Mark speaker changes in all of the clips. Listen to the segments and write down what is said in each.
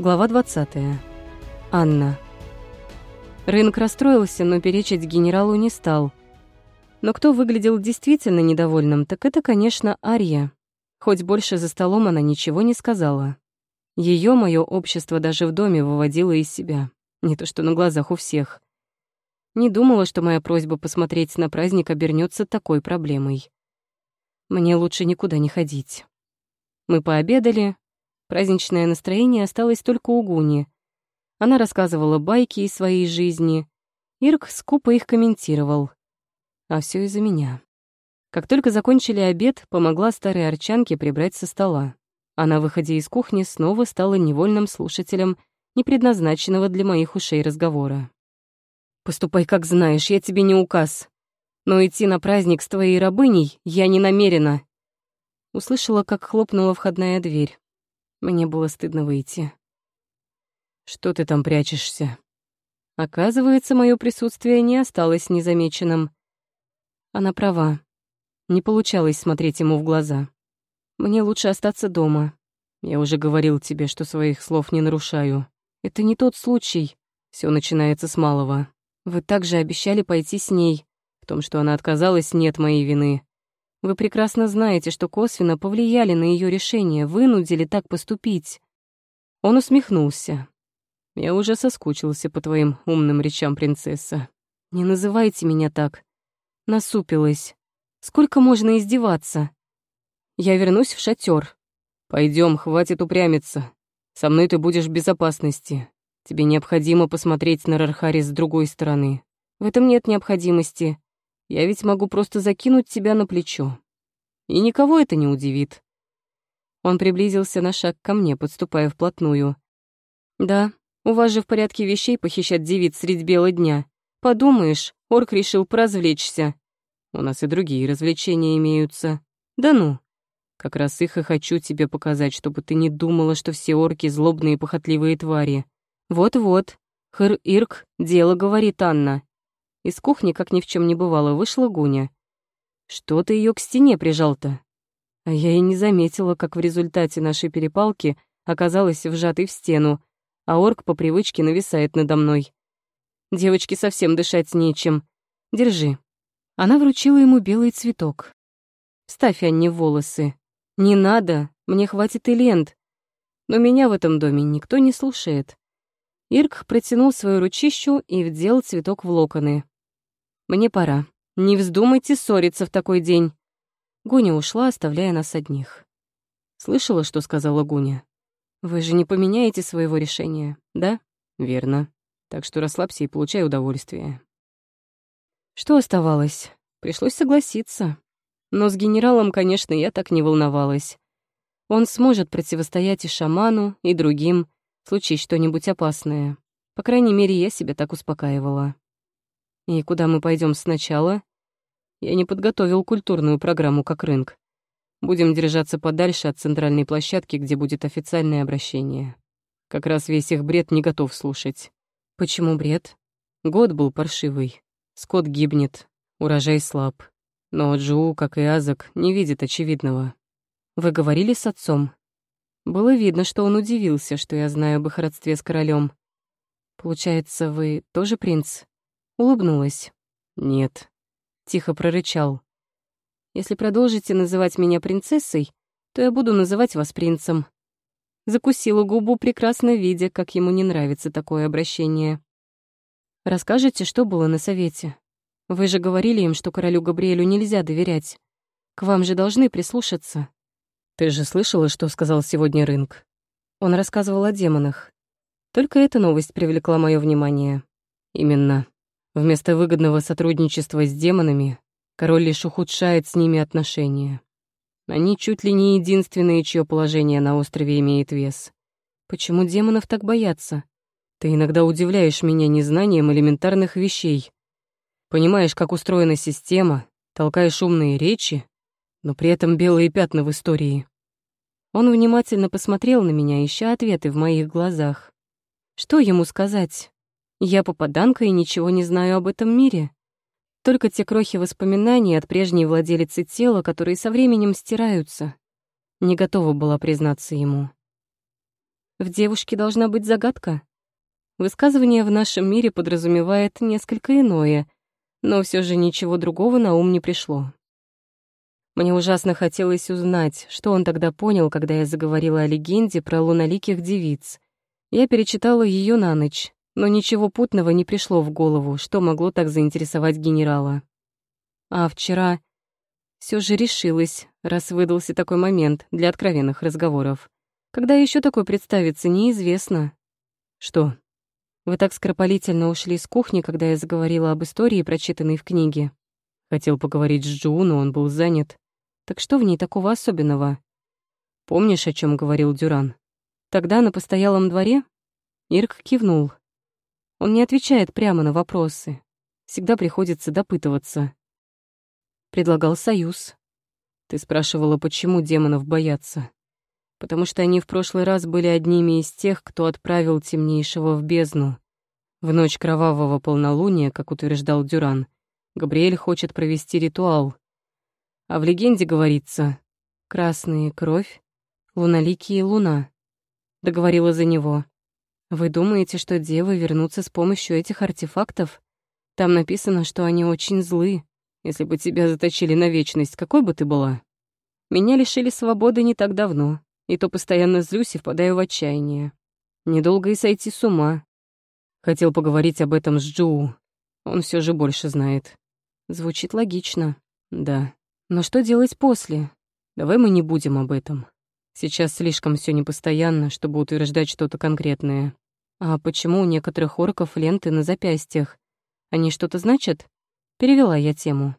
Speaker 1: Глава 20. Анна. Рынок расстроился, но перечить генералу не стал. Но кто выглядел действительно недовольным, так это, конечно, Ария. Хоть больше за столом она ничего не сказала. Ее мое общество даже в доме выводило из себя. Не то что на глазах у всех. Не думала, что моя просьба посмотреть на праздник обернется такой проблемой. Мне лучше никуда не ходить. Мы пообедали. Праздничное настроение осталось только у Гуни. Она рассказывала байки из своей жизни. Ирк скупо их комментировал. А все из-за меня. Как только закончили обед, помогла старой арчанке прибрать со стола. А на выходе из кухни снова стала невольным слушателем непредназначенного для моих ушей разговора. «Поступай, как знаешь, я тебе не указ. Но идти на праздник с твоей рабыней я не намерена». Услышала, как хлопнула входная дверь. Мне было стыдно выйти. «Что ты там прячешься?» Оказывается, мое присутствие не осталось незамеченным. Она права. Не получалось смотреть ему в глаза. Мне лучше остаться дома. Я уже говорил тебе, что своих слов не нарушаю. Это не тот случай. Все начинается с малого. Вы также обещали пойти с ней. В том, что она отказалась, нет моей вины. Вы прекрасно знаете, что косвенно повлияли на ее решение, вынудили так поступить. Он усмехнулся. Я уже соскучился по твоим умным речам, принцесса. Не называйте меня так. Насупилась. Сколько можно издеваться? Я вернусь в шатер. Пойдем, хватит упрямиться. Со мной ты будешь в безопасности. Тебе необходимо посмотреть на Рархари с другой стороны. В этом нет необходимости. Я ведь могу просто закинуть тебя на плечо. И никого это не удивит. Он приблизился на шаг ко мне, подступая вплотную. Да, у вас же в порядке вещей похищать девиц средь бела дня. Подумаешь, орк решил поразвлечься. У нас и другие развлечения имеются. Да ну. Как раз их и хочу тебе показать, чтобы ты не думала, что все орки — злобные и похотливые твари. Вот-вот. Хыр-ирк, дело, говорит Анна. Из кухни, как ни в чем не бывало, вышла Гуня. Что ты ее к стене прижал-то? А я и не заметила, как в результате нашей перепалки оказалась вжатой в стену, а орк по привычке нависает надо мной. Девочке совсем дышать нечем. Держи. Она вручила ему белый цветок. Ставь Анне волосы. Не надо, мне хватит и лент. Но меня в этом доме никто не слушает. Ирк протянул свою ручищу и вдел цветок в локоны. Мне пора. Не вздумайте ссориться в такой день. Гуня ушла, оставляя нас одних. Слышала, что сказала Гуня? Вы же не поменяете своего решения, да? Верно. Так что расслабься и получай удовольствие. Что оставалось? Пришлось согласиться. Но с генералом, конечно, я так не волновалась. Он сможет противостоять и шаману, и другим, случись что-нибудь опасное. По крайней мере, я себя так успокаивала. И куда мы пойдем сначала? Я не подготовил культурную программу как рынок. Будем держаться подальше от центральной площадки, где будет официальное обращение. Как раз весь их бред не готов слушать. Почему бред? Год был паршивый. Скот гибнет, урожай слаб. Но Джу, как и Азак, не видит очевидного. Вы говорили с отцом? Было видно, что он удивился, что я знаю об их родстве с королем. Получается, вы тоже принц? Улыбнулась. Нет. Тихо прорычал. Если продолжите называть меня принцессой, то я буду называть вас принцем. Закусила губу, прекрасно видя, как ему не нравится такое обращение. Расскажите, что было на совете? Вы же говорили им, что королю Габриэлю нельзя доверять. К вам же должны прислушаться. Ты же слышала, что сказал сегодня Рынг? Он рассказывал о демонах. Только эта новость привлекла мое внимание. Именно. Вместо выгодного сотрудничества с демонами, король лишь ухудшает с ними отношения. Они чуть ли не единственные, чье положение на острове имеет вес. Почему демонов так боятся? Ты иногда удивляешь меня незнанием элементарных вещей. Понимаешь, как устроена система, толкаешь умные речи, но при этом белые пятна в истории. Он внимательно посмотрел на меня, ища ответы в моих глазах. Что ему сказать? Я попаданка и ничего не знаю об этом мире. Только те крохи воспоминаний от прежней владелицы тела, которые со временем стираются. Не готова была признаться ему. В девушке должна быть загадка. Высказывание в нашем мире подразумевает несколько иное, но все же ничего другого на ум не пришло. Мне ужасно хотелось узнать, что он тогда понял, когда я заговорила о легенде про луналиких девиц. Я перечитала ее на ночь, но ничего путного не пришло в голову, что могло так заинтересовать генерала. А вчера все же решилась, раз выдался такой момент для откровенных разговоров. Когда еще такой представится, неизвестно. Что? Вы так скоропалительно ушли с кухни, когда я заговорила об истории, прочитанной в книге. Хотел поговорить с Джу, но он был занят. Так что в ней такого особенного? Помнишь, о чем говорил Дюран? Тогда на постоялом дворе? Ирк кивнул. Он не отвечает прямо на вопросы. Всегда приходится допытываться. Предлагал союз. Ты спрашивала, почему демонов боятся. Потому что они в прошлый раз были одними из тех, кто отправил темнейшего в бездну. В ночь кровавого полнолуния, как утверждал Дюран, Габриэль хочет провести ритуал. А в легенде говорится «красные кровь, луналикие луна». Договорила за него. Вы думаете, что девы вернутся с помощью этих артефактов? Там написано, что они очень злы. Если бы тебя заточили на вечность, какой бы ты была? Меня лишили свободы не так давно, и то постоянно злюсь и впадаю в отчаяние. Недолго и сойти с ума. Хотел поговорить об этом с Джоу. Он все же больше знает. Звучит логично. Да. Но что делать после? Давай мы не будем об этом. Сейчас слишком все непостоянно, чтобы утверждать что-то конкретное. А почему у некоторых орков ленты на запястьях? Они что-то значат? Перевела я тему.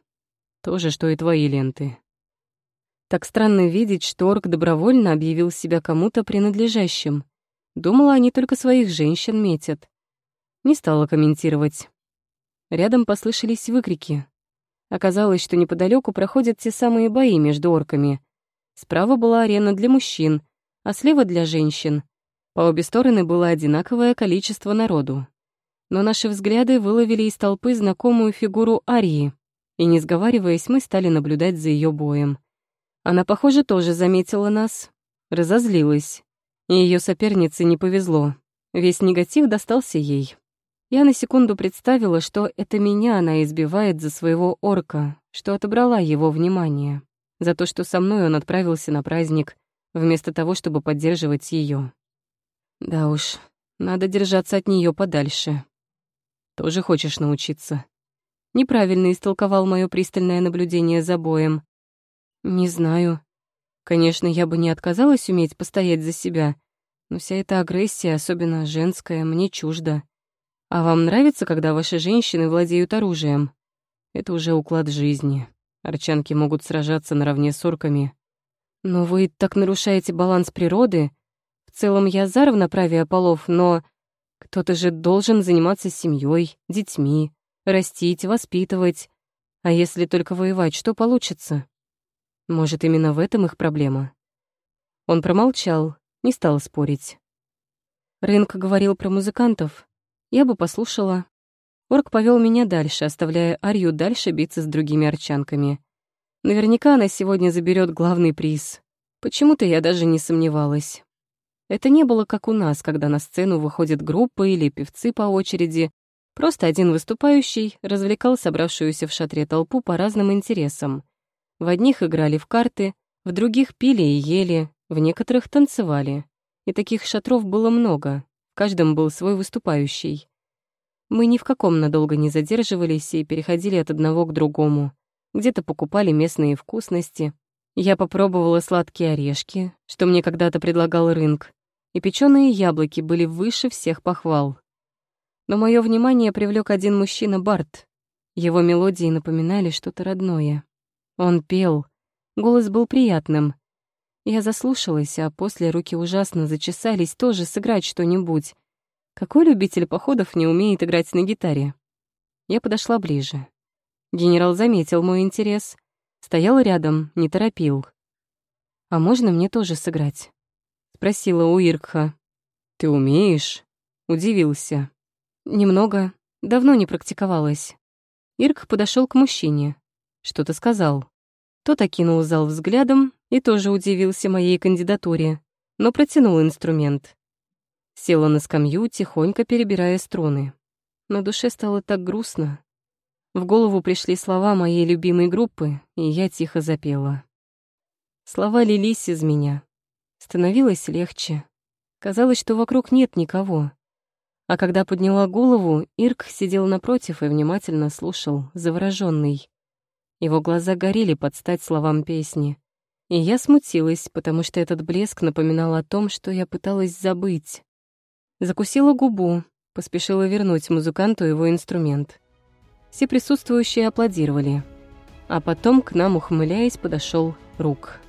Speaker 1: То же, что и твои ленты. Так странно видеть, что орк добровольно объявил себя кому-то принадлежащим. Думала, они только своих женщин метят. Не стала комментировать. Рядом послышались выкрики. Оказалось, что неподалеку проходят те самые бои между орками. Справа была арена для мужчин, а слева для женщин. По обе стороны было одинаковое количество народу. Но наши взгляды выловили из толпы знакомую фигуру Арии, и, не сговариваясь, мы стали наблюдать за ее боем. Она, похоже, тоже заметила нас, разозлилась, и ее сопернице не повезло. Весь негатив достался ей. Я на секунду представила, что это меня она избивает за своего орка, что отобрала его внимание, за то, что со мной он отправился на праздник, вместо того, чтобы поддерживать ее. Да уж, надо держаться от нее подальше. Тоже хочешь научиться? Неправильно истолковал мое пристальное наблюдение за боем. Не знаю. Конечно, я бы не отказалась уметь постоять за себя, но вся эта агрессия, особенно женская, мне чужда. А вам нравится, когда ваши женщины владеют оружием? Это уже уклад жизни. Арчанки могут сражаться наравне с орками. Но вы так нарушаете баланс природы, в целом я за равноправие полов, но кто-то же должен заниматься семьей, детьми, растить, воспитывать. А если только воевать, что получится? Может, именно в этом их проблема? Он промолчал, не стал спорить. Рынк говорил про музыкантов. Я бы послушала. Орк повел меня дальше, оставляя Арью дальше биться с другими арчанками. Наверняка она сегодня заберет главный приз. Почему-то я даже не сомневалась. Это не было как у нас, когда на сцену выходит группа или певцы по очереди. Просто один выступающий развлекал собравшуюся в шатре толпу по разным интересам. В одних играли в карты, в других пили и ели, в некоторых танцевали. И таких шатров было много, в каждом был свой выступающий. Мы ни в каком надолго не задерживались и переходили от одного к другому. Где-то покупали местные вкусности. Я попробовала сладкие орешки, что мне когда-то предлагал рынок, и печеные яблоки были выше всех похвал. Но мое внимание привлек один мужчина Барт. Его мелодии напоминали что-то родное. Он пел, голос был приятным. Я заслушалась, а после руки ужасно зачесались тоже сыграть что-нибудь. Какой любитель походов не умеет играть на гитаре? Я подошла ближе. Генерал заметил мой интерес, стоял рядом, не торопил. «А можно мне тоже сыграть?» спросила у Иркха. «Ты умеешь?» — удивился. «Немного. Давно не практиковалась». Ирк подошел к мужчине. Что-то сказал. Тот окинул зал взглядом и тоже удивился моей кандидатуре, но протянул инструмент. Села на скамью, тихонько перебирая струны. На душе стало так грустно. В голову пришли слова моей любимой группы, и я тихо запела. Слова лились из меня. Становилось легче. Казалось, что вокруг нет никого. А когда подняла голову, Ирк сидел напротив и внимательно слушал, заворожённый. Его глаза горели под стать словам песни. И я смутилась, потому что этот блеск напоминал о том, что я пыталась забыть. Закусила губу, поспешила вернуть музыканту его инструмент. Все присутствующие аплодировали. А потом к нам, ухмыляясь, подошел Рук.